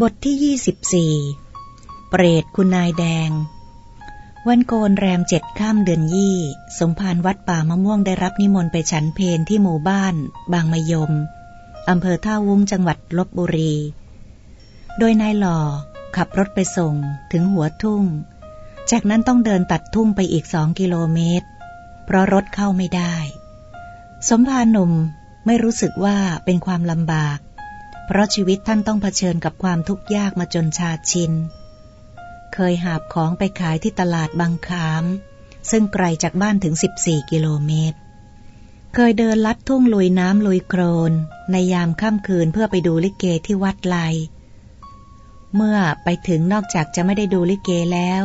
บทที่ยี่สิบสี่เปรตคุณนายแดง วันโกนแรมเจ็ดข้ามเดือนยี่ สมภารวัดป่ามะม่วงได้รับนิมนต์ไปฉันเพนที่หมู่บ้าน บางมะยม อำเภอท่าวุ้งจังหวัดลบบุรี โดยนายหล่อขับรถไปส่งถึงหัวทุ่ง จากนั้นต้องเดินตัดทุ่งไปอีกสองกิโลเมตร เพราะรถเข้าไม่ได้ สมภารหนุ่มไม่รู้สึกว่าเป็นความลำบาก เพราะชีวิตท่านต้องเผชิญกับความทุกข์ยากมาจนชาชิน เคยหาบของไปขายที่ตลาดบางขาม ซึ่งไกลจากบ้านถึง 14 กิโลเมตร เคยเดินลัดทุ่งลุยน้ำลุยโครน ในยามค่ำคืนเพื่อไปดูลิเกที่วัดไล เมื่อไปถึงนอกจากจะไม่ได้ดูลิเกแล้ว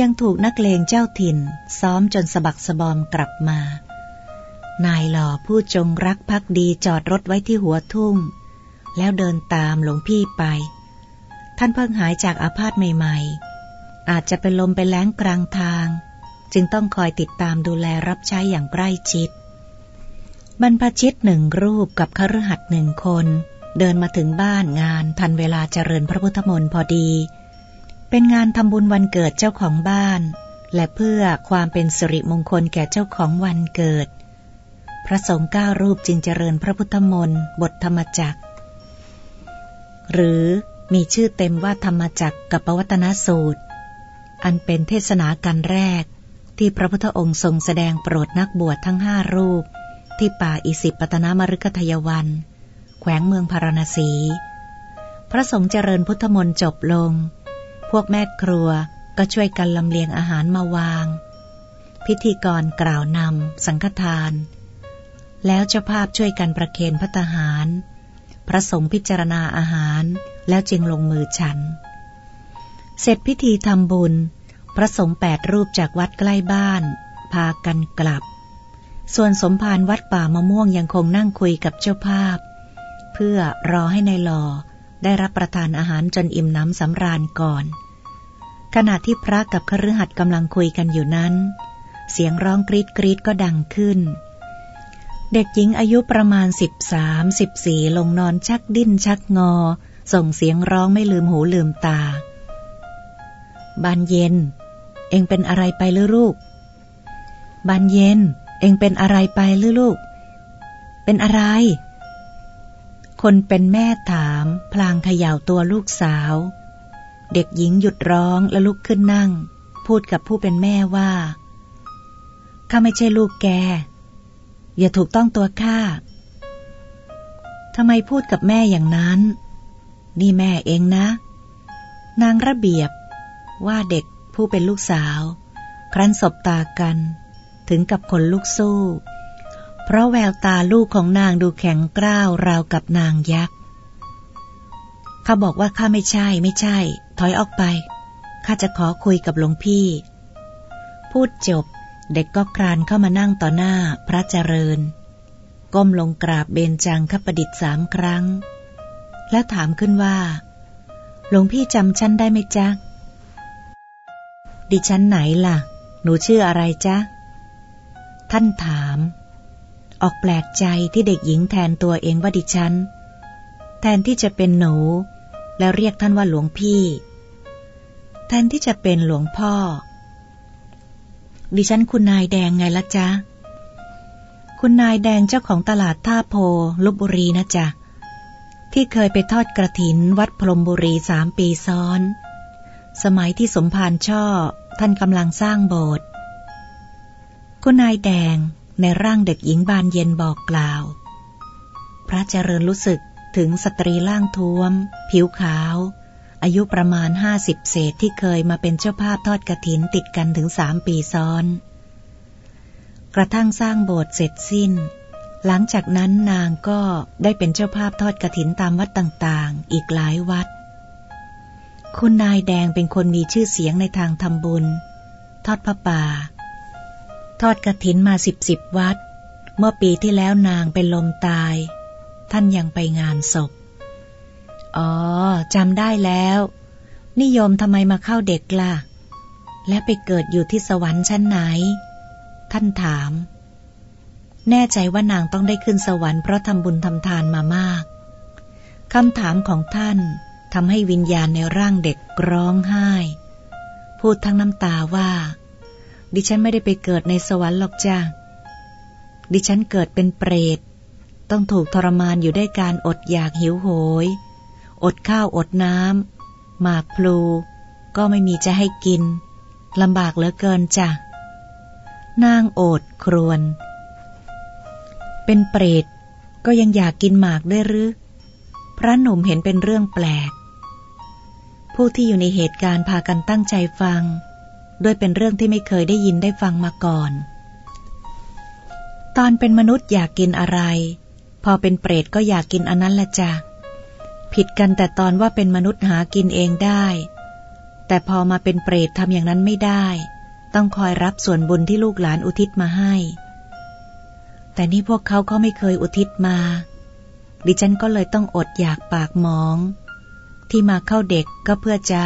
ยังถูกนักเลงเจ้าถิ่น ซ้อมจนสะบักสะบอมกลับมานายหล่อผู้จงรักภักดีจอดรถไว้ที่หัวทุ่ง แล้วเดินตามหลวงพี่ไป ท่านเพิ่งหายจากอาพาธใหม่ ๆ อาจจะเป็นลมไปแล้งกลางทาง จึงต้องคอยติดตามดูแลรับใช้อย่างใกล้ชิด บรรพชิตหนึ่งรูปกับคฤหัสถ์หนึ่งคน เดินมาถึงบ้านงานทันเวลาเจริญพระพุทธมนต์พอดี เป็นงานทำบุญวันเกิดเจ้าของบ้าน และเพื่อความเป็นสิริมงคลแก่เจ้าของวันเกิดพระสงฆ์เก้ารูปจึงเจริญพระพุทธมนต์บทธรรมจัก หรือมีชื่อเต็มว่าธรรมจักรกับปวัตนสูตร อันเป็นเทศนาการแรก ที่พระพุทธองค์ทรงแสดงโปรดนักบวชทั้งห้ารูป ที่ป่าอิสิปตนามฤคทยวัน แขวงเมืองพาราณสี พระสงฆ์เจริญพุทธมนต์จบลง พวกแม่ครัวก็ช่วยกันลำเลียงอาหารมาวาง พิธีกรกล่าวนำสังฆทาน แล้วเจ้าภาพช่วยกันประเคนพัตหาร พระสงฆ์พิจารณาอาหารแล้วจึงลงมือฉัน เสร็จพิธีทำบุญ พระสงฆ์แปดรูปจากวัดใกล้บ้าน พากันกลับ ส่วนสมภารวัดป่ามะม่วงยังคงนั่งคุยกับเจ้าภาพ เพื่อรอให้ในายหลอได้รับประทานอาหารจนอิ่มน้ำสำราญก่อน ขณะที่พระกับคฤหัสถ์กำลังคุยกันอยู่นั้น เสียงร้องกรีดกรีดก็ดังขึ้น เด็กหญิงอายุประมาณสิบสามสิบสี่ลงนอนชักดิ้นชักงอ ส่งเสียงร้องไม่ลืมหูลืมตา บานเย็น เองเป็นอะไรไปหรือลูก บานเย็น เองเป็นอะไรไปหรือลูก เป็นอะไร คนเป็นแม่ถาม พลางเขย่าตัวลูกสาว เด็กหญิงหยุดร้องและลุกขึ้นนั่ง พูดกับผู้เป็นแม่ว่าข้าไม่ใช่ลูกแก อย่าถูกต้องตัวข้าทำไมพูดกับแม่อย่างนั้น นี่แม่เองนะ นางระเบียบ ว่าเด็กผู้เป็นลูกสาว ครั้นสบตากัน ถึงกับคนลูกสู้ เพราะแววตาลูกของนางดูแข็งกร้าวราวกับนางยักษ์ข้าบอกว่าข้าไม่ใช่ไม่ใช่ ถอยออกไปข้าจะขอคุยกับหลวงพี่ พูดจบ เด็กก็ครานเข้ามานั่งต่อหน้าพระเจริญ ก้มลงกราบเบญจังคประดิษฐ์สามครั้ง และถามขึ้นว่า หลวงพี่จำฉันได้ไหมจ๊ะ ดิฉันไหนล่ะ หนูชื่ออะไรจ๊ะ ท่านถาม ออกแปลกใจที่เด็กหญิงแทนตัวเองว่าดิฉัน แทนที่จะเป็นหนู แล้วเรียกท่านว่าหลวงพี่ แทนที่จะเป็นหลวงพ่อ ดิฉันคุณนายแดงไงละจ๊ะ คุณนายแดงเจ้าของตลาดท่าโพลบบุรีนะจ๊ะ ที่เคยไปทอดกระถินวัดพรมบุรีสามปีซ้อน สมัยที่สมภารช่อท่านกำลังสร้างโบสถ์ คุณนายแดงในร่างเด็กหญิงบานเย็นบอกกล่าว พระเจริญรู้สึกถึงสตรีร่างท้วม ผิวขาว อายุประมาณห้าสิบเศษที่เคยมาเป็นเจ้าภาพทอดกระถินติดกันถึงสามปีซ้อน กระทั่งสร้างโบสถ์เสร็จสิ้น หลังจากนั้นนางก็ได้เป็นเจ้าภาพทอดกระถินตามวัดต่างๆ อีกหลายวัด คุณนายแดงเป็นคนมีชื่อเสียงในทางทำบุญ ทอดพระป่า ทอดกระถินมาสิบสิบวัด เมื่อปีที่แล้วนางเป็นลมตาย ท่านยังไปงานศพ อ๋อจำได้แล้ว นิยมทำไมมาเข้าเด็กละ่ะ และไปเกิดอยู่ที่สวรรค์ชั้นไหน ท่านถาม แน่ใจว่านางต้องได้ขึ้นสวรรค์เพราะทำบุญทำทานมามากคำถามของท่านทำให้วิญญาณในร่างเด็กร้องไห้ พูดทั้งน้ำตาว่า ดิฉันไม่ได้ไปเกิดในสวรรค์หรอกจ้าดิฉันเกิดเป็นเปรต ต้องถูกทรมานอยู่ด้วยการอดอยากหิวโหย อดข้าวอดน้ำหมากพลู ก็ไม่มีจะให้กินลำบากเหลือเกินจ้ะ นางโอดครวน เป็นเปรตก็ยังอยากกินหมากด้วยหรือ พระหนุ่มเห็นเป็นเรื่องแปลก ผู้ที่อยู่ในเหตุการณ์พากันตั้งใจฟัง ด้วยเป็นเรื่องที่ไม่เคยได้ยินได้ฟังมาก่อน ตอนเป็นมนุษย์อยากกินอะไร พอเป็นเปรตก็อยากกินอันนั้นละจ้ะ ผิดกันแต่ตอนว่าเป็นมนุษย์หากินเองได้ แต่พอมาเป็นเปรตทำอย่างนั้นไม่ได้ ต้องคอยรับส่วนบุญที่ลูกหลานอุทิศมาให้ แต่นี่พวกเขาก็ไม่เคยอุทิศมา ดิฉันก็เลยต้องอดอยากปากหมอง ที่มาเข้าเด็กก็เพื่อจะ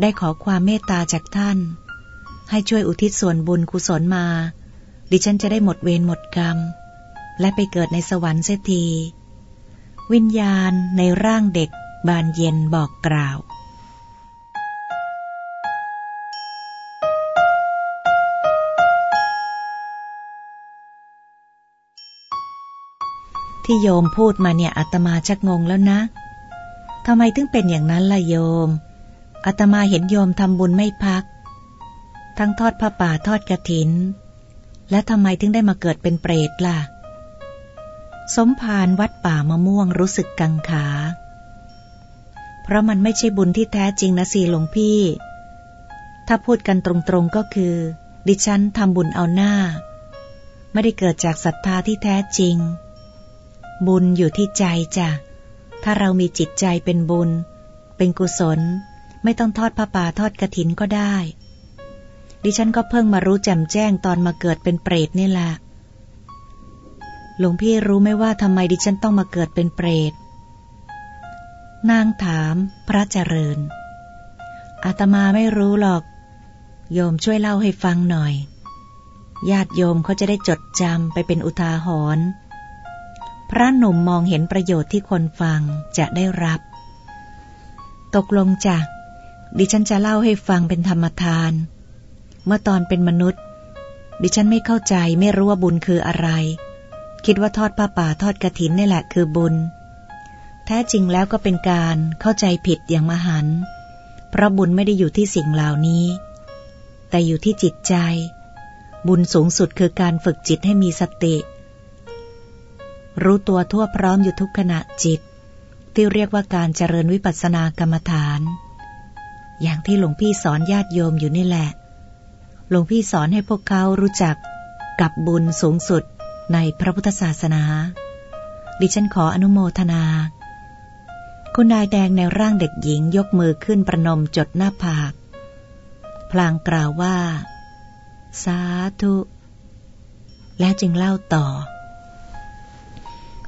ได้ขอความเมตตาจากท่าน ให้ช่วยอุทิศส่วนบุญกุศลมา ดิฉันจะได้หมดเวรหมดกรรม และไปเกิดในสวรรค์เสียที วิญญาณในร่างเด็กบานเย็นบอกกล่าวที่โยมพูดมาเนี่ยอาตมาชักงงแล้วนะ ทำไมถึงเป็นอย่างนั้นล่ะโยม อาตมาเห็นโยมทำบุญไม่พัก ทั้งทอดผ้าป่าทอดกระถิน และทำไมถึงได้มาเกิดเป็นเปรตล่ะ สมภารวัดป่ามะม่วงรู้สึกกังขา เพราะมันไม่ใช่บุญที่แท้จริงนะสิหลวงพี่ ถ้าพูดกันตรงๆก็คือ ดิฉันทำบุญเอาหน้า ไม่ได้เกิดจากศรัทธาที่แท้จริง บุญอยู่ที่ใจจ้ะ ถ้าเรามีจิตใจเป็นบุญ เป็นกุศล ไม่ต้องทอดผ้าป่าทอดกระถินก็ได้ ดิฉันก็เพิ่งมารู้แจ่มแจ้งตอนมาเกิดเป็นเปรตนี่แหละ หลวงพี่รู้ไหมว่าทำไมดิฉันต้องมาเกิดเป็นเปรต นางถามพระเจริญ อาตมาไม่รู้หรอก โยมช่วยเล่าให้ฟังหน่อย ญาติโยมเขาจะได้จดจำไปเป็นอุทาหรณ์ พระหนุ่มมองเห็นประโยชน์ที่คนฟังจะได้รับ ตกลงจ้ะ ดิฉันจะเล่าให้ฟังเป็นธรรมทาน เมื่อตอนเป็นมนุษย์ ดิฉันไม่เข้าใจไม่รู้ว่าบุญคืออะไร คิดว่าทอดผ้าป่าทอดกระถินนี่แหละคือบุญ แท้จริงแล้วก็เป็นการเข้าใจผิดอย่างมหันเพราะบุญไม่ได้อยู่ที่สิ่งเหล่านี้ แต่อยู่ที่จิตใจ บุญสูงสุดคือการฝึกจิตให้มีสติ รู้ตัวทั่วพร้อมอยู่ทุกขณะจิต ที่เรียกว่าการเจริญวิปัสสนากรรมฐาน อย่างที่หลวงพี่สอนญาติโยมอยู่นี่แหละหลวงพี่สอนให้พวกเขารู้จักกับบุญสูงสุด ในพระพุทธศาสนา ดิฉันขออนุโมทนา คุณนายแดงในร่างเด็กหญิงยกมือขึ้นประนมจดหน้าผาก พลางกล่าวว่า สาธุ แล้วจึงเล่าต่อ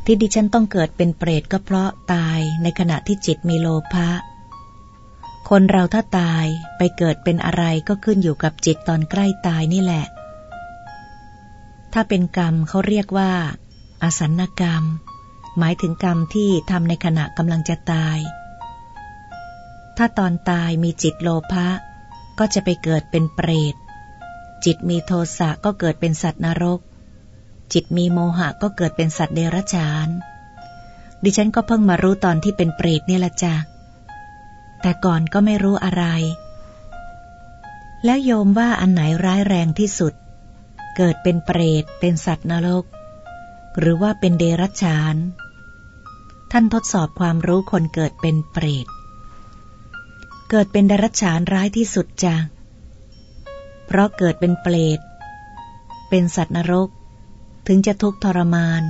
ที่ดิฉันต้องเกิดเป็นเปรตก็เพราะตายในขณะที่จิตมีโลภะคนเราถ้าตายไปเกิดเป็นอะไรก็ขึ้นอยู่กับจิตตอนใกล้ตายนี่แหละ ถ้าเป็นกรรมเขาเรียกว่าอาสันกรรม หมายถึงกรรมที่ทำในขณะกำลังจะตาย ถ้าตอนตายมีจิตโลภะก็จะไปเกิดเป็นเปรต จิตมีโทสะก็เกิดเป็นสัตว์นรก จิตมีโมหะก็เกิดเป็นสัตว์เดรัจฉาน ดิฉันก็เพิ่งมารู้ตอนที่เป็นเปรตนี่ละจ้ะ แต่ก่อนก็ไม่รู้อะไร แล้วโยมว่าอันไหนร้ายแรงที่สุด เกิดเป็นเปรต เป็นสัตว์นรก หรือว่าเป็นเดรัจฉาน ท่านทดสอบความรู้คนเกิดเป็นเปรต เกิดเป็นเดรัจฉานร้ายที่สุดจ้ะเพราะเกิดเป็นเปรต เป็นสัตว์นรก ถึงจะทุกข์ทรมาน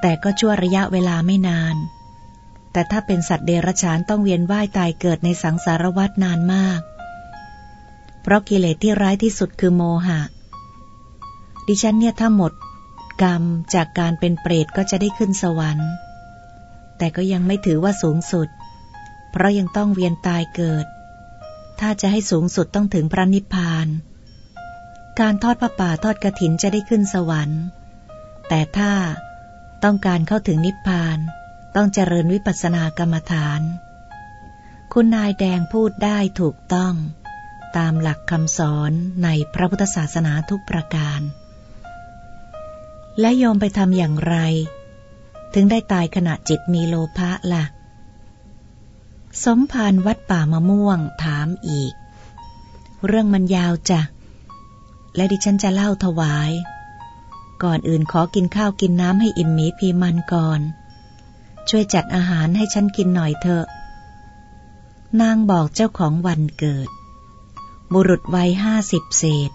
แต่ก็ชั่วระยะเวลาไม่นาน แต่ถ้าเป็นสัตว์เดรัจฉานต้องเวียนว่ายตายเกิดในสังสารวัฏนานมาก เพราะกิเลสที่ร้ายที่สุดคือโมหะ ดิฉันเนี่ยถ้าหมดกรรมจากการเป็นเปรตก็จะได้ขึ้นสวรรค์ แต่ก็ยังไม่ถือว่าสูงสุด เพราะยังต้องเวียนตายเกิด ถ้าจะให้สูงสุดต้องถึงพระนิพพาน การทอดพระป่าทอดกระถินจะได้ขึ้นสวรรค์ แต่ถ้าต้องการเข้าถึงนิพพาน ต้องเจริญวิปัสสนากรรมฐาน คุณนายแดงพูดได้ถูกต้อง ตามหลักคำสอนในพระพุทธศาสนาทุกประการ และโยมไปทำอย่างไร ถึงได้ตายขณะจิตมีโลภะละ่ะ สมภารวัดป่ามะม่วงถามอีก เรื่องมันยาวจ้ะ และดิฉันจะเล่าถวาย ก่อนอื่นขอกินข้าวกินน้ำให้อิ่มมีพีมันก่อน ช่วยจัดอาหารให้ฉันกินหน่อยเถอะ นางบอกเจ้าของวันเกิด บุรุษวัยห้าสิบเศษ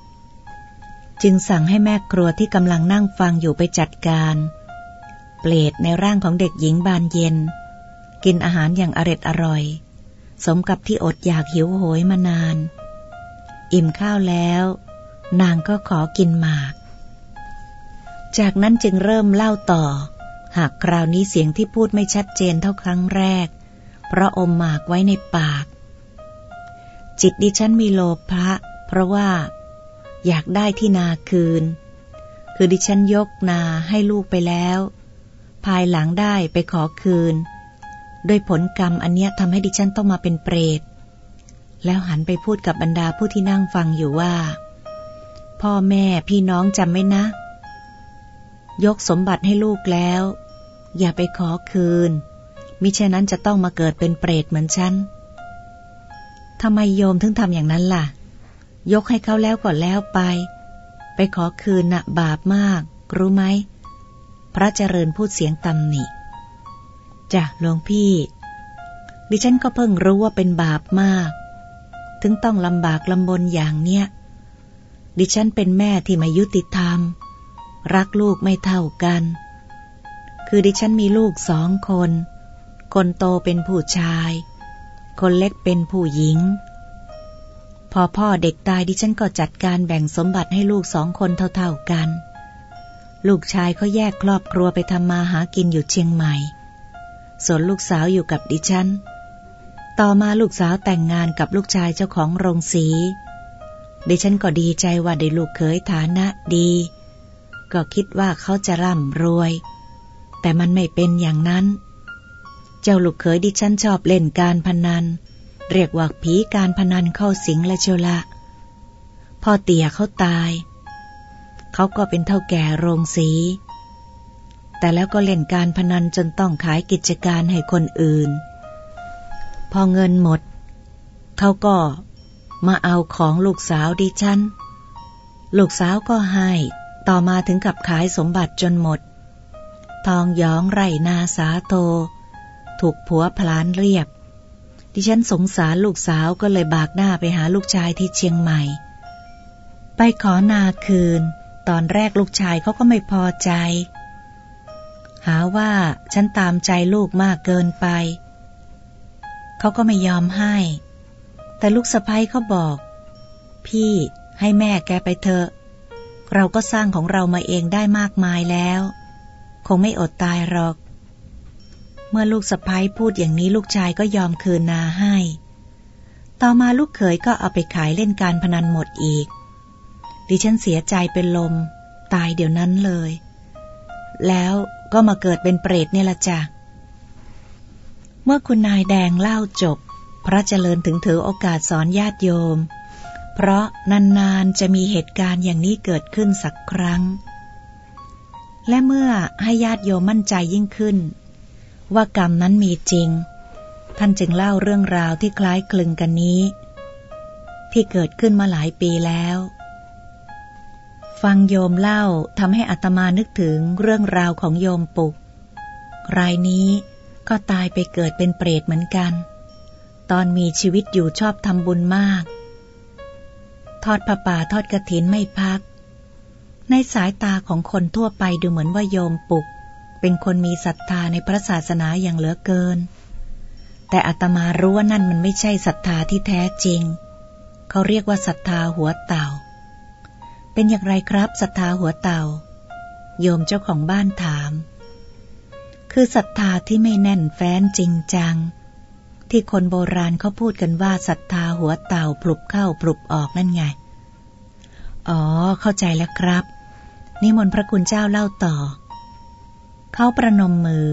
จึงสั่งให้แม่ครัวที่กำลังนั่งฟังอยู่ไปจัดการ เปลดในร่างของเด็กหญิงบานเย็น กินอาหารอย่างอร็ดอร่อย สมกับที่อดอยากหิวโหยมานาน อิ่มข้าวแล้ว นางก็ขอกินหมาก จากนั้นจึงเริ่มเล่าต่อ หากคราวนี้เสียงที่พูดไม่ชัดเจนเท่าครั้งแรก เพราะอมหมากไว้ในปาก จิตดิฉันมีโลภะเพราะว่า อยากได้ที่นาคืน คือดิฉันยกนาให้ลูกไปแล้ว ภายหลังได้ไปขอคืนโดยผลกรรมอันเนี้ยทำให้ดิฉันต้องมาเป็นเปรต แล้วหันไปพูดกับบรรดาผู้ที่นั่งฟังอยู่ว่า พ่อแม่พี่น้องจำไหมนะ ยกสมบัติให้ลูกแล้ว อย่าไปขอคืน มิฉะนั้นจะต้องมาเกิดเป็นเปรตเหมือนฉันทำไมโยมถึงทำอย่างนั้นล่ะ ยกให้เขาแล้วก็แล้วไป ไปขอคืนนะ่ะบาปมาก รู้ไหม พระเจริญพูดเสียงตำหนิจ้ะหลวงพี่ ดิฉันก็เพิ่งรู้ว่าเป็นบาปมาก ถึงต้องลำบากลำบนอย่างเนี้ย ดิฉันเป็นแม่ที่ไม่ยุติธรรม รักลูกไม่เท่ากัน คือดิฉันมีลูกสองคน คนโตเป็นผู้ชาย คนเล็กเป็นผู้หญิง พอพ่อเด็กตายดิฉันก็จัดการแบ่งสมบัติให้ลูกสองคนเท่าๆกัน ลูกชายเขาแยกครอบครัวไปทำมาหากินอยู่เชียงใหม่ ส่วนลูกสาวอยู่กับดิฉัน ต่อมาลูกสาวแต่งงานกับลูกชายเจ้าของโรงสี ดิฉันก็ดีใจว่าได้ลูกเขยฐานะดี ก็คิดว่าเขาจะร่ำรวย แต่มันไม่เป็นอย่างนั้น เจ้าลูกเขยดิฉันชอบเล่นการพนัน เรียกว่าผีการพนันเข้าสิงและเชละพ่อเตี่ยเขาตาย เขาก็เป็นเท่าแก่โรงสี แต่แล้วก็เล่นการพนันจนต้องขายกิจการให้คนอื่น พอเงินหมด เขาก็มาเอาของลูกสาวดิฉัน ลูกสาวก็ให้ ต่อมาถึงกับขายสมบัติจนหมด ทองย้องไรนาสาโต ถูกผัวพลานเรียบ ดิฉันสงสารลูกสาวก็เลยบากหน้าไปหาลูกชายที่เชียงใหม่ ไปขอนาคืน ตอนแรกลูกชายเขาก็ไม่พอใจ หาว่าฉันตามใจลูกมากเกินไป เขาก็ไม่ยอมให้ แต่ลูกสะพ้ยเขาบอก พี่ให้แม่แกไปเถอะ เราก็สร้างของเรามาเองได้มากมายแล้ว คงไม่อดตายหรอก มื่อลูกสะพ้ายพูดอย่างนี้ลูกชายก็ยอมคืนนาให้ ต่อมาลูกเขยก็เอาไปขายเล่นการพนันหมดอีก ดิฉันเสียใจเป็นลม ตายเดี๋ยวนั้นเลย แล้วก็มาเกิดเป็นเปรตเนี่ยละจ้ะ เมื่อคุณนายแดงเล่าจบ พระเจริญถึงถือโอกาสสอนญาติโยม เพราะนานๆจะมีเหตุการณ์อย่างนี้เกิดขึ้นสักครั้งและเมื่อให้ญาติโยมมั่นใจยิ่งขึ้น ว่ากรรมนั้นมีจริง ท่านจึงเล่าเรื่องราวที่คล้ายคลึงกันนี้ ที่เกิดขึ้นมาหลายปีแล้ว ฟังโยมเล่าทำให้อัตมานึกถึงเรื่องราวของโยมปุก รายนี้ก็ตายไปเกิดเป็นเปรตเหมือนกัน ตอนมีชีวิตอยู่ชอบทำบุญมาก ทอดผ้าป่าทอดกระถินไม่พัก ในสายตาของคนทั่วไปดูเหมือนว่าโยมปุก เป็นคนมีศรัทธาในพระศาสนาอย่างเหลือเกิน แต่อาตมารู้ว่านั่นมันไม่ใช่ศรัทธาที่แท้จริง เขาเรียกว่าศรัทธาหัวเต่า เป็นอย่างไรครับศรัทธาหัวเต่า โยมเจ้าของบ้านถาม คือศรัทธาที่ไม่แน่นแฟ้นจริงจัง ที่คนโบราณเขาพูดกันว่าศรัทธาหัวเต่าปลุกเข้าปลุกออกนั่นไง อ๋อ เข้าใจแล้วครับ นิมนต์พระคุณเจ้าเล่าต่อ เขาประนมมือ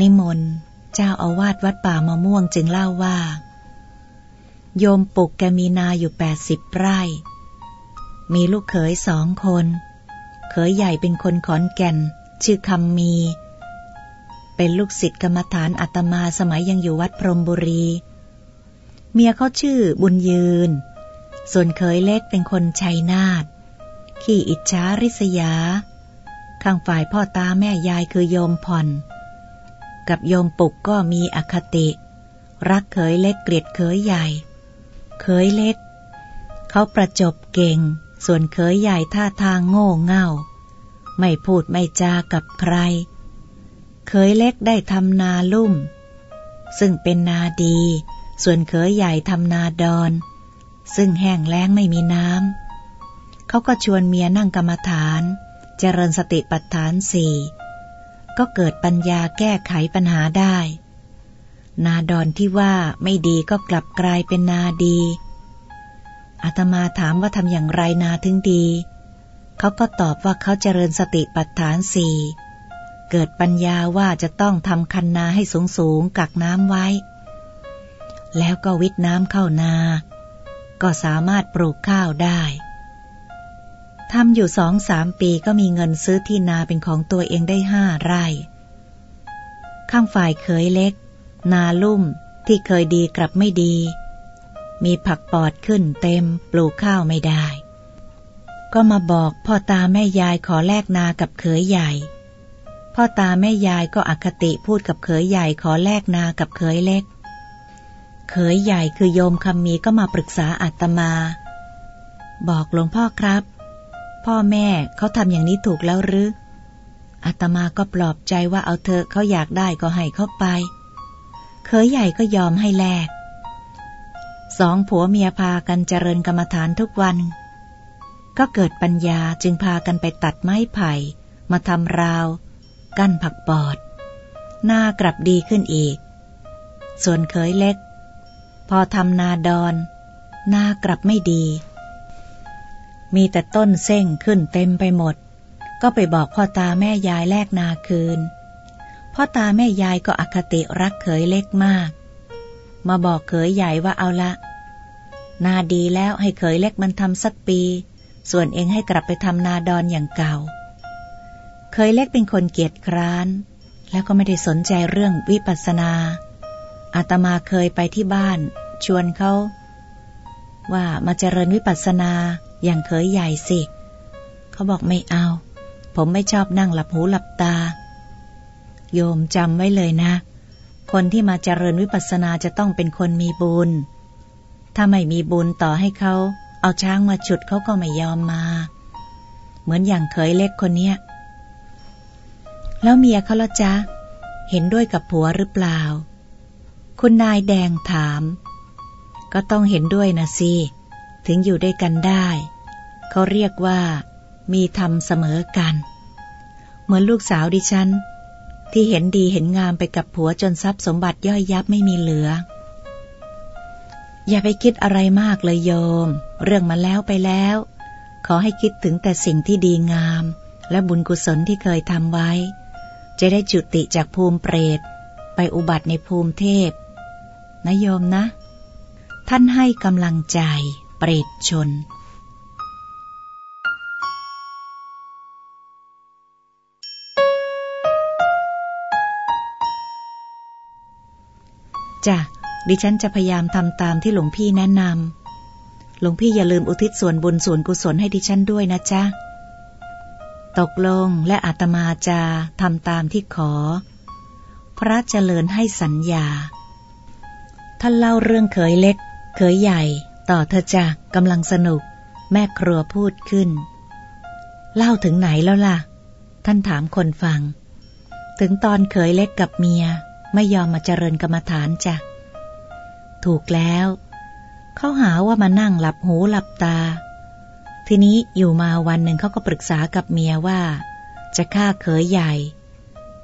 นิมนต์ เจ้าอาวาสวัดป่ามะม่วงจึงเล่าว่า โยมปุกแกมีนาอยู่แปดสิบไร่ มีลูกเขยสองคน เขยใหญ่เป็นคนขอนแก่น ชื่อคำมี เป็นลูกศิษย์กรรมฐานอาตมาสมัยยังอยู่วัดพรมบุรี เมียเขาชื่อบุญยืน ส่วนเขยเล็กเป็นคนชัยนาท ขี้อิจฉาริษยา ข้างฝ่ายพ่อตาแม่ยายคือโยมผ่อน กับโยมปุกก็มีอคติ รักเขยเล็กเกลียดเขยใหญ่ เขยเล็ก เขาประจบเก่ง ส่วนเขยใหญ่ท่าทางโง่เง่า ไม่พูดไม่จากับใคร เขยเล็กได้ทำนาลุ่ม ซึ่งเป็นนาดี ส่วนเขยใหญ่ทำนาดอน ซึ่งแห้งแล้งไม่มีน้ำเขาก็ชวนเมียนั่งกรรมฐาน เจริญสติปัฏฐานสี่ก็เกิดปัญญาแก้ไขปัญหาได้ นาดอนที่ว่าไม่ดีก็กลับกลายเป็นนาดีอาตมาถามว่าทำอย่างไรนาถึงดี เขาก็ตอบว่าเขาเจริญสติปัฏฐานสี่เกิดปัญญาว่าจะต้องทำคันนาให้สูงสูงกักน้ำไว้ แล้วก็วิทน้ำเข้านา ก็สามารถปลูกข้าวได้ ทำอยู่สองสามปีก็มีเงินซื้อที่นาเป็นของตัวเองได้ห้าไร่ ข้างฝ่ายเคยเล็ก นาลุ่มที่เคยดีกลับไม่ดี มีผักปอดขึ้นเต็มปลูกข้าวไม่ได้ ก็มาบอกพ่อตาแม่ยายขอแลกนากับเขยใหญ่ พ่อตาแม่ยายก็อคติพูดกับเขยใหญ่ขอแลกนากับเขยเล็ก เขยใหญ่คือโยมคำมีก็มาปรึกษาอาตมา บอกหลวงพ่อครับ พ่อแม่เขาทำอย่างนี้ถูกแล้วหรืออาตมาก็ปลอบใจว่าเอาเถอเขาอยากได้ก็ให้เขาไป เคยใหญ่ก็ยอมให้แลกสองผัวเมียพากันเจริญกรรมฐานทุกวัน ก็เกิดปัญญาจึงพากันไปตัดไม้ไผ่ มาทำราว กั้นผักปอด หน้ากลับดีขึ้นอีก ส่วนเคยเล็ก พอทำนาดอน หน้ากลับไม่ดี มีแต่ต้นเส้งขึ้นเต็มไปหมด ก็ไปบอกพ่อตาแม่ยายแลกนาคืน พ่อตาแม่ยายก็อคติรักเขยเล็กมาก มาบอกเขยใหญ่ว่าเอาละ นาดีแล้วให้เขยเล็กมันทำสักปี ส่วนเองให้กลับไปทำนาดอนอย่างเก่าเคยเล็กเป็นคนเกียจคร้าน แล้วก็ไม่ได้สนใจเรื่องวิปัสสนาอาตมาเคยไปที่บ้าน ชวนเขาว่ามาเจริญวิปัสสนาอย่างเคยใหญ่สิ เขาบอกไม่เอา ผมไม่ชอบนั่งหลับหูหลับตา โยมจำไว้เลยนะ คนที่มาเจริญวิปัสสนาจะต้องเป็นคนมีบุญ ถ้าไม่มีบุญต่อให้เขาเอาช้างมาฉุดเขาก็ไม่ยอมมา เหมือนอย่างเคยเล็กคนเนี้ย แล้วเมียเขาละจ๊ะ เห็นด้วยกับผัวหรือเปล่า คุณนายแดงถาม ก็ต้องเห็นด้วยนะสิ ถึงอยู่ด้วยกันได้ เขาเรียกว่า มีธรรมเสมอกัน เหมือนลูกสาวดิฉัน ที่เห็นดีเห็นงามไปกับผัวจนทรัพย์สมบัติย่อยยับไม่มีเหลือ อย่าไปคิดอะไรมากเลยโยม เรื่องมาแล้วไปแล้ว ขอให้คิดถึงแต่สิ่งที่ดีงาม และบุญกุศลที่เคยทำไว้ จะได้จุติจากภูมิเปรต ไปอุบัติในภูมิเทพนะโยมนะ ท่านให้กำลังใจ รตชน จ้ะ ดิฉันจะพยายามทำตามที่หลวงพี่แนะนำ หลวงพี่อย่าลืมอุทิศส่วนบุญส่วนกุศลให้ดิฉันด้วยนะจ๊ะ ตกลงและอาตมาจะทำตามที่ขอ พระเจริญให้สัญญา ท่านเล่าเรื่องเขยเล็กเขยใหญ่ ต่อเธอจ้ะกำลังสนุก แม่ครัวพูดขึ้น เล่าถึงไหนแล้วล่ะ ท่านถามคนฟัง ถึงตอนเขยเล็กกับเมีย ไม่ยอมมาเจริญกรรมฐานจ้ะ ถูกแล้ว เขาหาว่ามานั่งหลับหูหลับตา ทีนี้อยู่มาวันหนึ่งเขาก็ปรึกษากับเมียว่า จะฆ่าเขยใหญ่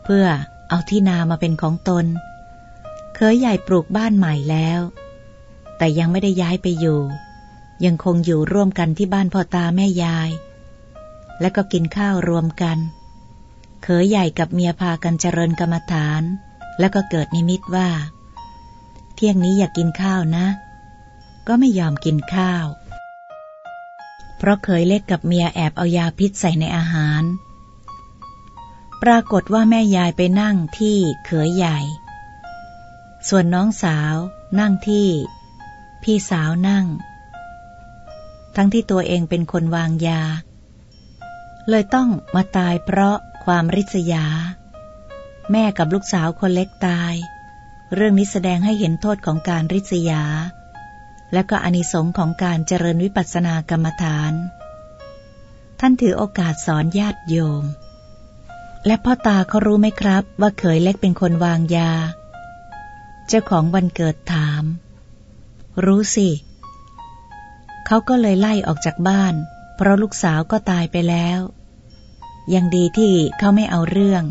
เพื่อเอาที่นามาเป็นของตน เขยใหญ่ปลูกบ้านใหม่แล้ว แต่ยังไม่ได้ย้ายไปอยู่ ยังคงอยู่ร่วมกันที่บ้านพ่อตาแม่ยาย และก็กินข้าวรวมกัน เขยใหญ่กับเมียพากันเจริญกรรมฐาน แล้วก็เกิดนิมิตว่า เที่ยงนี้อยากกินข้าวนะ ก็ไม่ยอมกินข้าว เพราะเคยเล็กกับเมียแอบเอายาพิษใส่ในอาหาร ปรากฏว่าแม่ยายไปนั่งที่เขยใหญ่ ส่วนน้องสาวนั่งที่ พี่สาวนั่ง ทั้งที่ตัวเองเป็นคนวางยา เลยต้องมาตายเพราะความริษยา แม่กับลูกสาวคนเล็กตาย เรื่องนี้แสดงให้เห็นโทษของการริษยา และก็อนิสงค์ของการเจริญวิปัสสนากรรมฐาน ท่านถือโอกาสสอนญาติโยม และพ่อตาเขารู้ไหมครับ ว่าเขยเล็กเป็นคนวางยา เจ้าของวันเกิดถาม รู้สิ เขาก็เลยไล่ออกจากบ้าน เพราะลูกสาวก็ตายไปแล้ว ยังดีที่เขาไม่เอาเรื่อง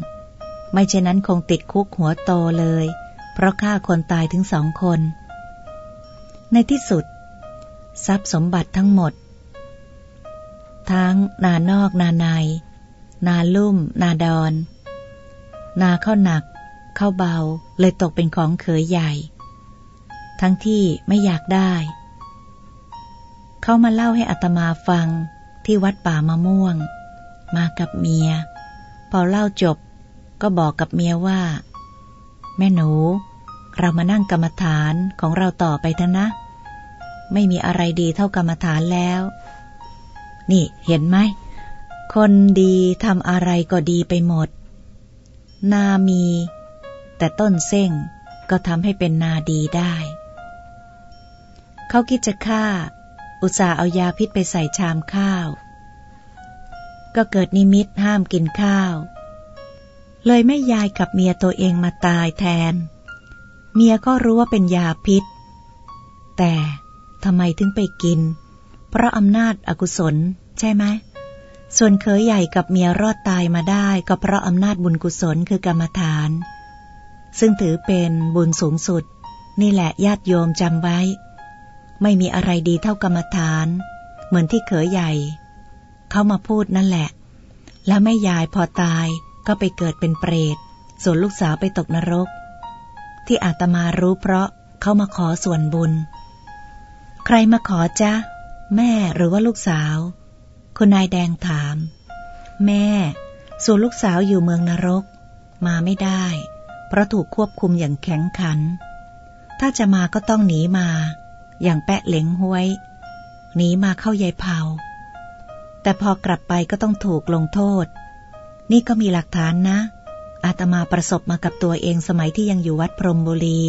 ไม่เช่นนั้นคงติดคุกหัวโตเลย เพราะฆ่าคนตายถึงสองคน ในที่สุด ทรัพย์สมบัติทั้งหมด ทั้งนานอกนาใน นาลุ่ม นาดอน นาเข้าหนัก เข้าเบาเลยตกเป็นของเขยใหญ่ ทั้งที่ไม่อยากได้ เขามาเล่าให้อัตมาฟังที่วัดป่ามะม่วง มากับเมีย พอเล่าจบก็บอกกับเมียว่า แม่หนู เรามานั่งกรรมฐานของเราต่อไปเถอะนะ ไม่มีอะไรดีเท่ากรรมฐานแล้ว นี่เห็นไหม คนดีทำอะไรก็ดีไปหมด นามี แต่ต้นเส้งก็ทำให้เป็นนาดีได้ เขาคิดจะฆ่า อุตส่าห์เอายาพิษไปใส่ชามข้าว ก็เกิดนิมิตห้ามกินข้าว เลยแม่ยายกับเมียตัวเองมาตายแทน เมียก็รู้ว่าเป็นยาพิษ แต่ทำไมถึงไปกิน เพราะอำนาจอกุศลใช่ไหมส่วนเคยใหญ่กับเมียรอดตายมาได้ก็เพราะอำนาจบุญกุศลคือกรรมฐาน ซึ่งถือเป็นบุญสูงสุด นี่แหละญาติโยมจำไว้ ไม่มีอะไรดีเท่ากรรมฐาน เหมือนที่เขยใหญ่ เขามาพูดนั่นแหละ แล้วแม่ยายพอตายก็ไปเกิดเป็นเปรต ส่วนลูกสาวไปตกนรก ที่อาตมารู้เพราะเขามาขอส่วนบุญ ใครมาขอจ๊ะ แม่หรือว่าลูกสาว คุณนายแดงถาม แม่ ส่วนลูกสาวอยู่เมืองนรก มาไม่ได้ เพราะถูกควบคุมอย่างแข็งขัน ถ้าจะมาก็ต้องหนีมา อย่างแปะเหลงห้วยหนีมาเข้ายายเผา แต่พอกลับไปก็ต้องถูกลงโทษ นี่ก็มีหลักฐานนะ อาตมาประสบมากับตัวเองสมัยที่ยังอยู่วัดพรมบุรี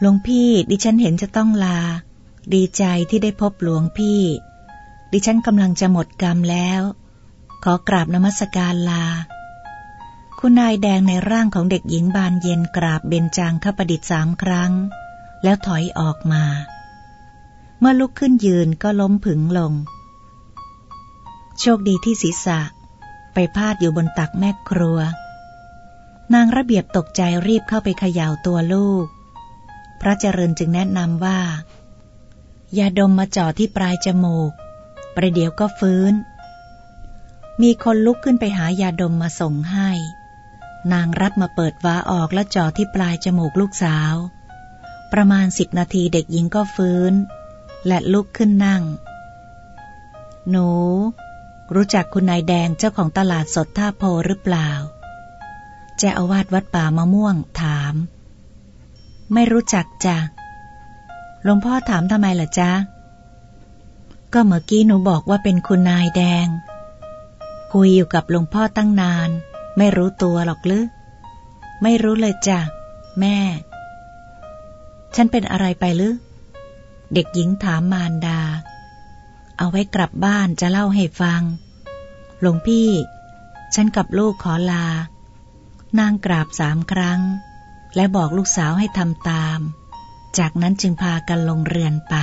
หลวงพี่ดิฉันเห็นจะต้องลา ดีใจที่ได้พบหลวงพี่ ดิฉันกำลังจะหมดกรรมแล้ว ขอกราบนมัสการลา คุณนายแดงในร่างของเด็กหญิงบานเย็นกราบเบญจางขประดิษฐ์สามครั้ง แล้วถอยออกมา เมื่อลุกขึ้นยืนก็ล้มผึงลง โชคดีที่ศีรษะ ไปพาดอยู่บนตักแม่ครัว นางระเบียบตกใจรีบเข้าไปเขย่าตัวลูก พระเจริญจึงแนะนำว่ายาดมมาจ่อที่ปลายจมูก ประเดี๋ยวก็ฟื้น มีคนลุกขึ้นไปหายาดมมาส่งให้ นางรับมาเปิดว้าออกและจ่อที่ปลายจมูกลูกสาว ประมาณสิบนาทีเด็กหญิงก็ฟื้น และลุกขึ้นนั่ง หนู รู้จักคุณนายแดงเจ้าของตลาดสดท่าโพหรือเปล่าเจ้าอาวาสวัดป่ามะม่วงถาม ไม่รู้จักจ้ะหลวงพ่อถามทำไมล่ะจ๊ะ ก็เมื่อกี้หนูบอกว่าเป็นคุณนายแดง คุยอยู่กับหลวงพ่อตั้งนาน ไม่รู้ตัวหรอกหรือ ไม่รู้เลยจ้ะ แม่ ฉันเป็นอะไรไปหรือ เด็กหญิงถามมารดา เอาไว้กลับบ้านจะเล่าให้ฟัง หลวงพี่ ฉันกับลูกขอลา นางกราบสามครั้ง และบอกลูกสาวให้ทำตาม จากนั้นจึงพากันลงเรือนไป